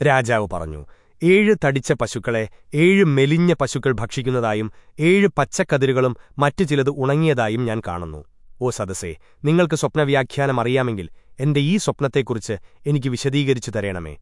രാജാവ് പറഞ്ഞു ഏഴ് തടിച്ച പശുക്കളെ ഏഴ് മെലിഞ്ഞ പശുക്കൾ ഭക്ഷിക്കുന്നതായും ഏഴ് പച്ചക്കതിരുകളും മറ്റു ചിലത് ഉണങ്ങിയതായും ഞാൻ കാണുന്നു. ഓ സദസേ നിങ്ങൾക്ക് സ്വപ്നവ്യാഖ്യാനം അറിയാമെങ്കിൽ എന്റെ ഈ സ്വപ്നത്തെക്കുറിച്ച് എനിക്ക് വിശദീകരിച്ചു തരേണമേ.